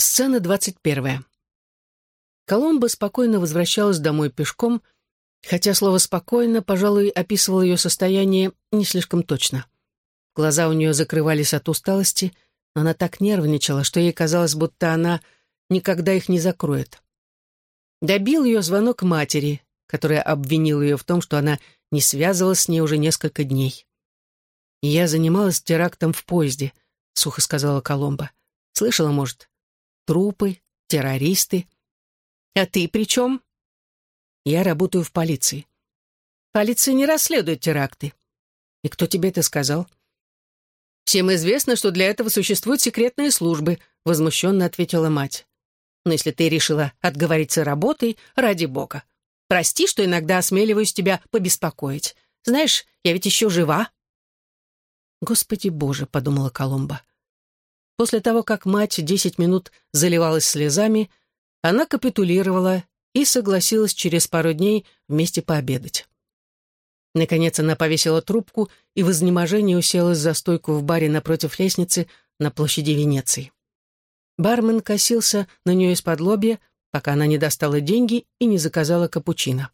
Сцена двадцать первая. Коломба спокойно возвращалась домой пешком, хотя слово «спокойно», пожалуй, описывало ее состояние не слишком точно. Глаза у нее закрывались от усталости, но она так нервничала, что ей казалось, будто она никогда их не закроет. Добил ее звонок матери, которая обвинила ее в том, что она не связывалась с ней уже несколько дней. «Я занималась терактом в поезде», — сухо сказала Коломба. «Слышала, может? Трупы, террористы. А ты при чем?» «Я работаю в полиции». «Полиция не расследует теракты». «И кто тебе это сказал?» «Всем известно, что для этого существуют секретные службы», — возмущенно ответила мать. «Но если ты решила отговориться работой, ради бога, прости, что иногда осмеливаюсь тебя побеспокоить. Знаешь, я ведь еще жива». «Господи Боже», — подумала Коломба. После того, как мать десять минут заливалась слезами, она капитулировала и согласилась через пару дней вместе пообедать. Наконец она повесила трубку и в изнеможении уселась за стойку в баре напротив лестницы на площади Венеции. Бармен косился на нее из-под лобья, пока она не достала деньги и не заказала капучино.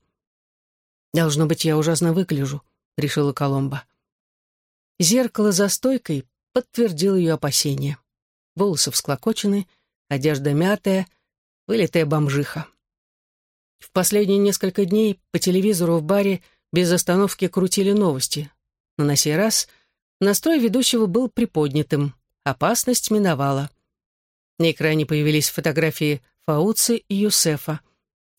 «Должно быть, я ужасно выгляжу», — решила Коломба. Зеркало за стойкой подтвердило ее опасения. Волосы всклокочены, одежда мятая, вылитая бомжиха. В последние несколько дней по телевизору в баре без остановки крутили новости. Но на сей раз настрой ведущего был приподнятым. Опасность миновала. На экране появились фотографии Фауци и Юсефа.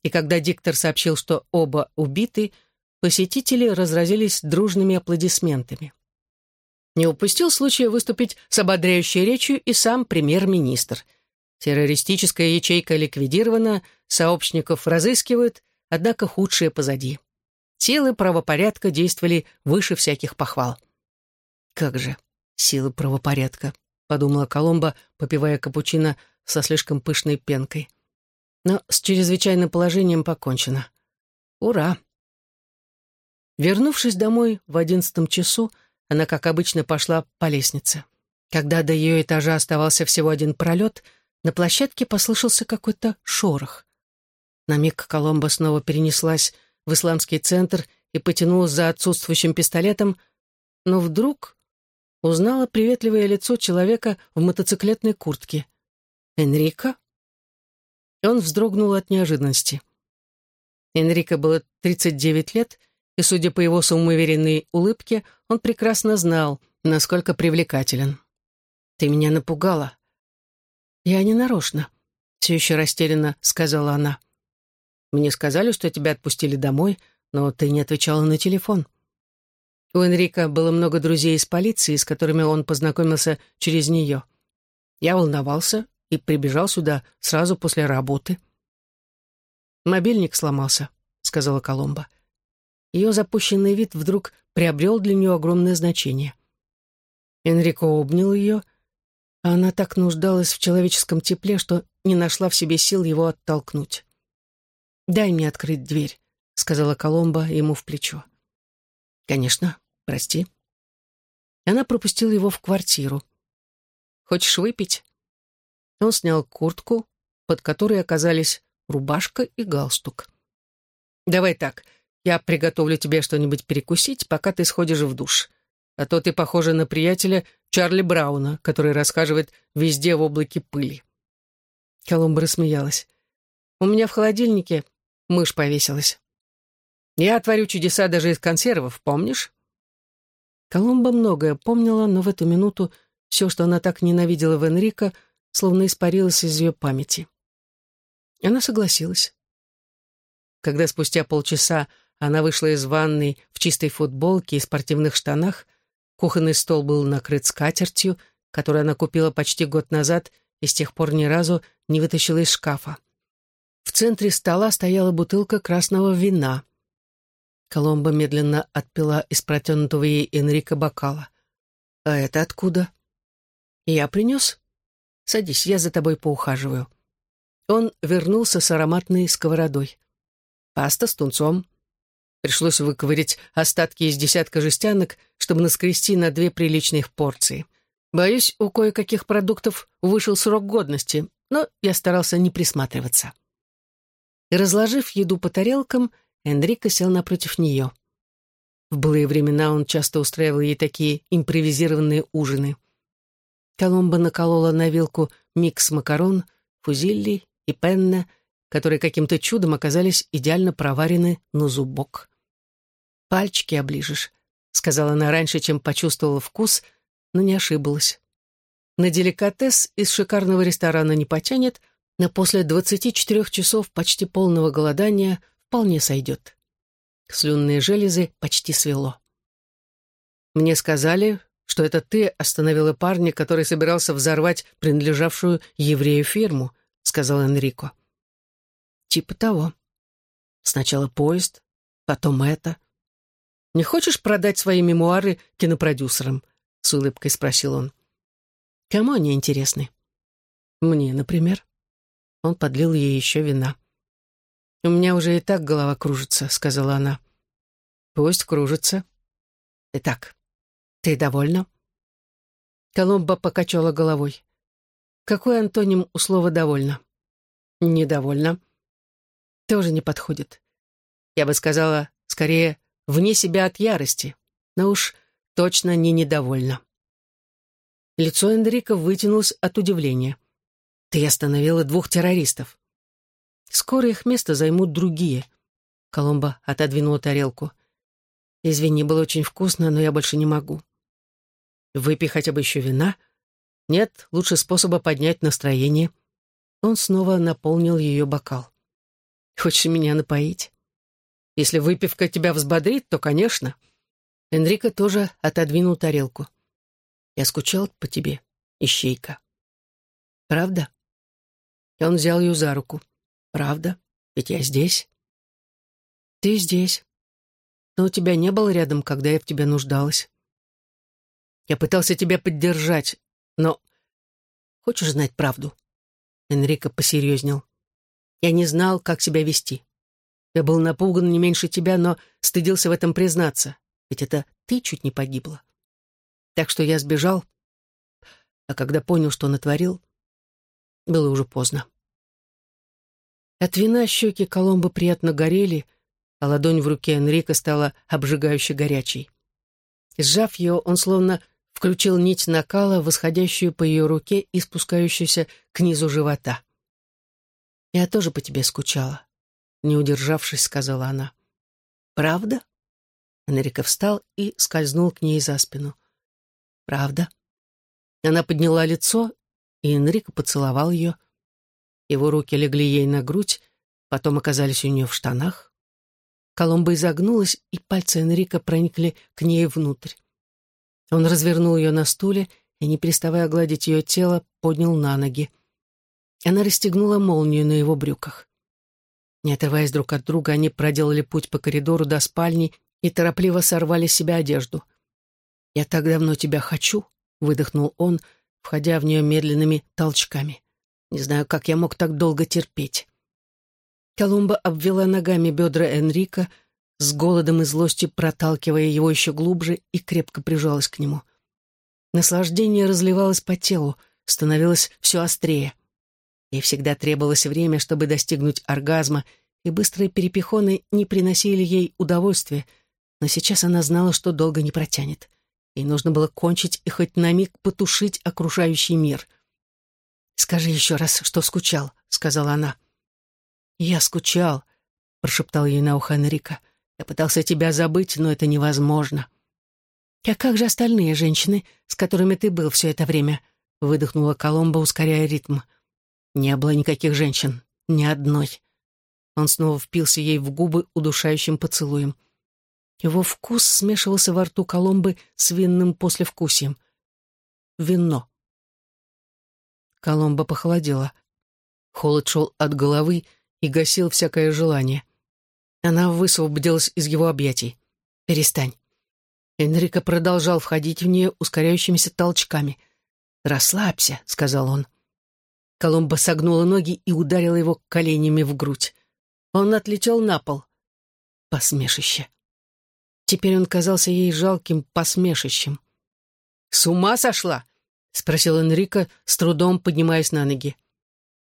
И когда диктор сообщил, что оба убиты, посетители разразились дружными аплодисментами. Не упустил случая выступить с ободряющей речью и сам премьер-министр. Террористическая ячейка ликвидирована, сообщников разыскивают, однако худшее позади. Силы правопорядка действовали выше всяких похвал. «Как же, силы правопорядка», — подумала Коломба, попивая капучино со слишком пышной пенкой. Но с чрезвычайным положением покончено. Ура! Вернувшись домой в одиннадцатом часу, она, как обычно, пошла по лестнице. Когда до ее этажа оставался всего один пролет, на площадке послышался какой-то шорох. На миг Коломба снова перенеслась в исламский центр и потянулась за отсутствующим пистолетом, но вдруг узнала приветливое лицо человека в мотоциклетной куртке. «Энрико?» Он вздрогнул от неожиданности. Энрико было 39 лет — и, судя по его самоуверенной улыбке, он прекрасно знал, насколько привлекателен. «Ты меня напугала». «Я не нарочно», — все еще растерянно сказала она. «Мне сказали, что тебя отпустили домой, но ты не отвечала на телефон». У Энрика было много друзей из полиции, с которыми он познакомился через нее. Я волновался и прибежал сюда сразу после работы. «Мобильник сломался», — сказала Коломба. Ее запущенный вид вдруг приобрел для нее огромное значение. Энрико обнял ее, а она так нуждалась в человеческом тепле, что не нашла в себе сил его оттолкнуть. «Дай мне открыть дверь», — сказала Коломба ему в плечо. «Конечно, прости». Она пропустила его в квартиру. «Хочешь выпить?» Он снял куртку, под которой оказались рубашка и галстук. «Давай так, я приготовлю тебе что-нибудь перекусить, пока ты сходишь в душ. А то ты похожа на приятеля Чарли Брауна, который расхаживает везде в облаке пыли». Колумба рассмеялась. «У меня в холодильнике мышь повесилась. Я творю чудеса даже из консервов, помнишь?» Колумба многое помнила, но в эту минуту все, что она так ненавидела в Энрико, словно испарилось из ее памяти. Она согласилась. Когда спустя полчаса она вышла из ванной в чистой футболке и спортивных штанах. Кухонный стол был накрыт скатертью, которую она купила почти год назад и с тех пор ни разу не вытащила из шкафа. В центре стола стояла бутылка красного вина. Коломба медленно отпила из протянутого ей Энрика бокала. «А это откуда?» «Я принес?» «Садись, я за тобой поухаживаю». Он вернулся с ароматной сковородой. «Паста с тунцом, Пришлось выковырять остатки из десятка жестянок, чтобы наскрести на две приличных порции. Боюсь, у кое-каких продуктов вышел срок годности, но я старался не присматриваться. Разложив еду по тарелкам, Энрико сел напротив нее. В былые времена он часто устраивал ей такие импровизированные ужины. Коломба наколола на вилку микс макарон, фузилли и пенна, которые каким-то чудом оказались идеально проварены на зубок. «Пальчики оближешь», — сказала она раньше, чем почувствовала вкус, но не ошиблась. На деликатес из шикарного ресторана не потянет, но после 24 часов почти полного голодания вполне сойдет. Слюнные железы почти свело. Мне сказали, что это ты остановила парня, который собирался взорвать принадлежавшую еврею фирму, сказал Энрико. Типа того. Сначала поезд, потом это. Не хочешь продать свои мемуары кинопродюсерам? С улыбкой спросил он. Кому они интересны? Мне, например. Он подлил ей еще вина. «У меня уже и так голова кружится», — сказала она. «Пусть кружится». «Итак, ты довольна?» Коломба покачала головой. «Какой антоним у слова «довольна»?» «Недовольна». «Тоже не подходит. Я бы сказала, скорее, вне себя от ярости, но уж точно не недовольна». Лицо Эндрика вытянулось от удивления. «Ты остановила двух террористов». Скоро их место займут другие. Коломба отодвинула тарелку. Извини, было очень вкусно, но я больше не могу. Выпей хотя бы еще вина. Нет, лучше способа поднять настроение. Он снова наполнил ее бокал. Хочешь меня напоить? Если выпивка тебя взбодрит, то, конечно. Энрико тоже отодвинул тарелку. Я скучал по тебе, ищейка. Правда? Он взял ее за руку. Правда? Ведь я здесь. Ты здесь. Но у тебя не было рядом, когда я в тебя нуждалась. Я пытался тебя поддержать, но... Хочешь знать правду? Энрико посерьезнел. Я не знал, как себя вести. Я был напуган не меньше тебя, но стыдился в этом признаться. Ведь это ты чуть не погибла. Так что я сбежал, а когда понял, что натворил, было уже поздно. От вина щеки Коломбо приятно горели, а ладонь в руке Энрика стала обжигающе горячей. Сжав ее, он словно включил нить накала, восходящую по ее руке и спускающуюся к низу живота. «Я тоже по тебе скучала», — не удержавшись, сказала она. «Правда?» Энрико встал и скользнул к ней за спину. «Правда?» Она подняла лицо, и Энрико поцеловал ее. Его руки легли ей на грудь, потом оказались у нее в штанах. Коломба изогнулась, и пальцы Энрика проникли к ней внутрь. Он развернул ее на стуле и, не переставая гладить ее тело, поднял на ноги. Она расстегнула молнию на его брюках. Не отрываясь друг от друга, они проделали путь по коридору до спальни и торопливо сорвали с себя одежду. «Я так давно тебя хочу», — выдохнул он, входя в нее медленными толчками. Не знаю, как я мог так долго терпеть. Колумба обвела ногами бедра Энрика, с голодом и злостью проталкивая его еще глубже и крепко прижалась к нему. Наслаждение разливалось по телу, становилось все острее. Ей всегда требовалось время, чтобы достигнуть оргазма, и быстрые перепихоны не приносили ей удовольствия, но сейчас она знала, что долго не протянет. Ей нужно было кончить и хоть на миг потушить окружающий мир. «Скажи еще раз, что скучал», — сказала она. «Я скучал», — прошептал ей на ухо Энрика. «Я пытался тебя забыть, но это невозможно». «А как же остальные женщины, с которыми ты был все это время?» — выдохнула Коломба, ускоряя ритм. «Не было никаких женщин, ни одной». Он снова впился ей в губы удушающим поцелуем. Его вкус смешивался во рту Коломбы с винным послевкусием. Вино. Коломба похолодела. Холод шел от головы и гасил всякое желание. Она высвободилась из его объятий. «Перестань». Энрико продолжал входить в нее ускоряющимися толчками. «Расслабься», — сказал он. Коломба согнула ноги и ударила его коленями в грудь. Он отлетел на пол. Посмешище. Теперь он казался ей жалким посмешищем. «С ума сошла?» — спросил Энрико, с трудом поднимаясь на ноги.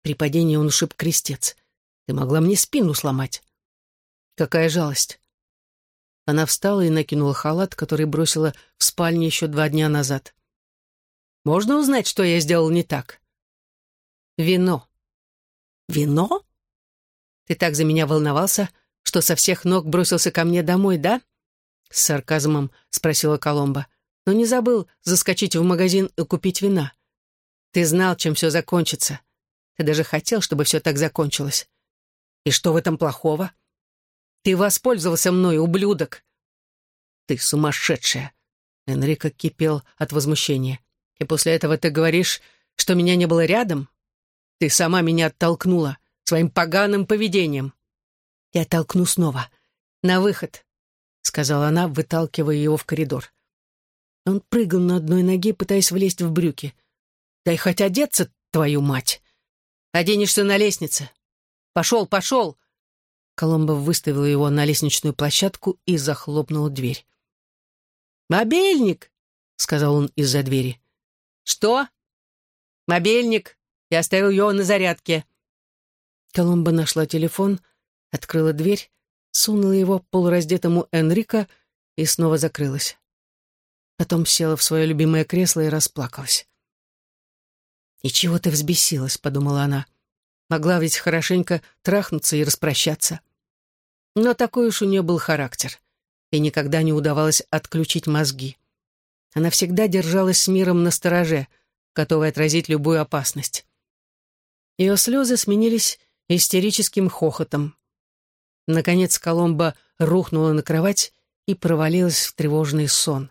При падении он ушиб крестец. Ты могла мне спину сломать. Какая жалость. Она встала и накинула халат, который бросила в спальне еще два дня назад. «Можно узнать, что я сделал не так?» «Вино». «Вино? Ты так за меня волновался, что со всех ног бросился ко мне домой, да?» С сарказмом спросила Коломба. «Но не забыл заскочить в магазин и купить вина. Ты знал, чем все закончится. Ты даже хотел, чтобы все так закончилось. И что в этом плохого?» Ты воспользовался мной, ублюдок!» «Ты сумасшедшая!» Энрико кипел от возмущения. «И после этого ты говоришь, что меня не было рядом? Ты сама меня оттолкнула своим поганым поведением!» «Я толкну снова. На выход!» — сказала она, выталкивая его в коридор. Он прыгал на одной ноге, пытаясь влезть в брюки. «Дай хоть одеться, твою мать! Оденешься на лестнице! Пошел, пошел!» Коломбо выставила его на лестничную площадку и захлопнула дверь. «Мобильник!» — сказал он из-за двери. «Что?» «Мобильник! Я оставил его на зарядке». Коломбо нашла телефон, открыла дверь, сунула его полураздетому Энрико и снова закрылась. Потом села в свое любимое кресло и расплакалась. «И чего ты взбесилась?» — подумала она. Могла ведь хорошенько трахнуться и распрощаться. Но такой уж у нее был характер. И никогда не удавалось отключить мозги. Она всегда держалась с миром на стороже, готовая отразить любую опасность. Ее слезы сменились истерическим хохотом. Наконец Коломба рухнула на кровать и провалилась в тревожный сон.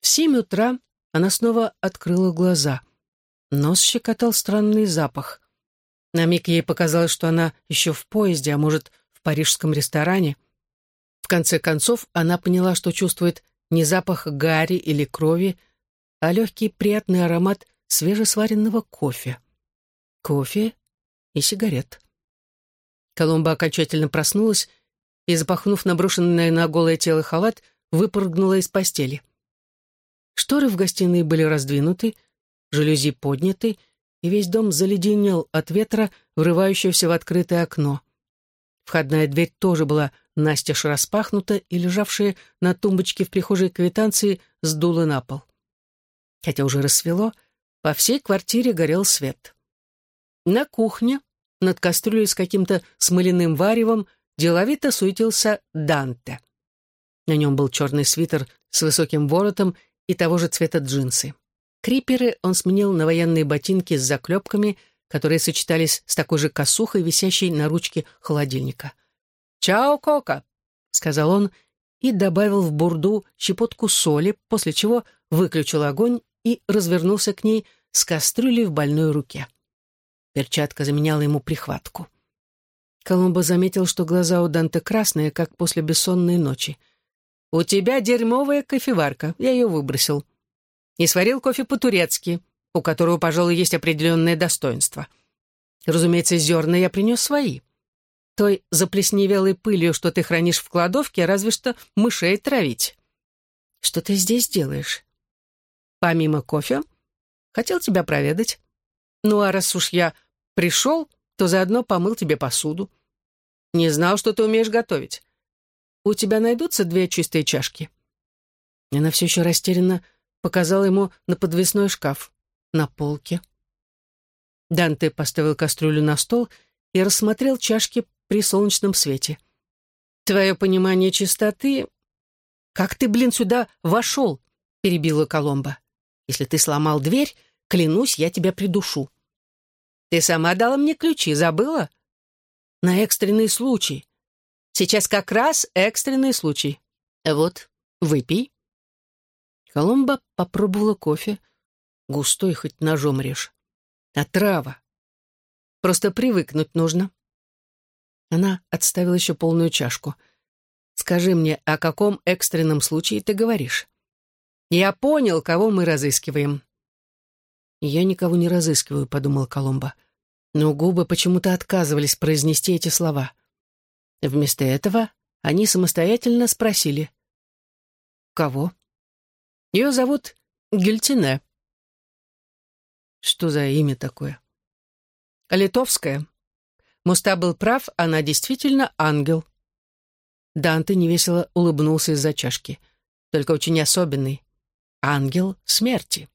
В семь утра она снова открыла глаза — Нос щекотал странный запах. На миг ей показалось, что она еще в поезде, а может, в парижском ресторане. В конце концов, она поняла, что чувствует не запах гари или крови, а легкий приятный аромат свежесваренного кофе. Кофе и сигарет. Коломба окончательно проснулась и, запахнув наброшенное на голое тело халат, выпрыгнула из постели. Шторы в гостиной были раздвинуты, жалюзи подняты, и весь дом заледенел от ветра, врывающегося в открытое окно. Входная дверь тоже была настежь распахнута, и лежавшие на тумбочке в прихожей квитанции сдуло на пол. Хотя уже рассвело, по всей квартире горел свет. На кухне, над кастрюлей с каким-то смоляным варевом, деловито суетился Данте. На нем был черный свитер с высоким воротом и того же цвета джинсы. Криперы он сменил на военные ботинки с заклепками, которые сочетались с такой же косухой, висящей на ручке холодильника. «Чао, Кока!» — сказал он и добавил в бурду щепотку соли, после чего выключил огонь и развернулся к ней с кастрюлей в больной руке. Перчатка заменяла ему прихватку. Колумбо заметил, что глаза у Данте красные, как после бессонной ночи. «У тебя дерьмовая кофеварка, я ее выбросил», и сварил кофе по-турецки, у которого, пожалуй, есть определенное достоинство. Разумеется, зерна я принес свои. Той заплесневелой пылью, что ты хранишь в кладовке, разве что мышей травить. Что ты здесь делаешь? Помимо кофе, хотел тебя проведать. Ну, а раз уж я пришел, то заодно помыл тебе посуду. Не знал, что ты умеешь готовить. У тебя найдутся две чистые чашки?» Она все еще растерянно показал ему на подвесной шкаф, на полке. Данте поставил кастрюлю на стол и рассмотрел чашки при солнечном свете. «Твое понимание чистоты...» «Как ты, блин, сюда вошел?» — перебила Коломба. «Если ты сломал дверь, клянусь, я тебя придушу». «Ты сама дала мне ключи, забыла?» «На экстренный случай. Сейчас как раз экстренный случай. Вот, выпей». Коломба попробовала кофе. Густой, хоть ножом режь. А трава? Просто привыкнуть нужно. Она отставила еще полную чашку. «Скажи мне, о каком экстренном случае ты говоришь?» «Я понял, кого мы разыскиваем». «Я никого не разыскиваю», — подумал Коломба. Но губы почему-то отказывались произнести эти слова. Вместо этого они самостоятельно спросили. «Кого?» Ее зовут Гельтине. Что за имя такое? Литовская. Муста был прав, она действительно ангел. Данте невесело улыбнулся из-за чашки. Только очень особенный. Ангел смерти.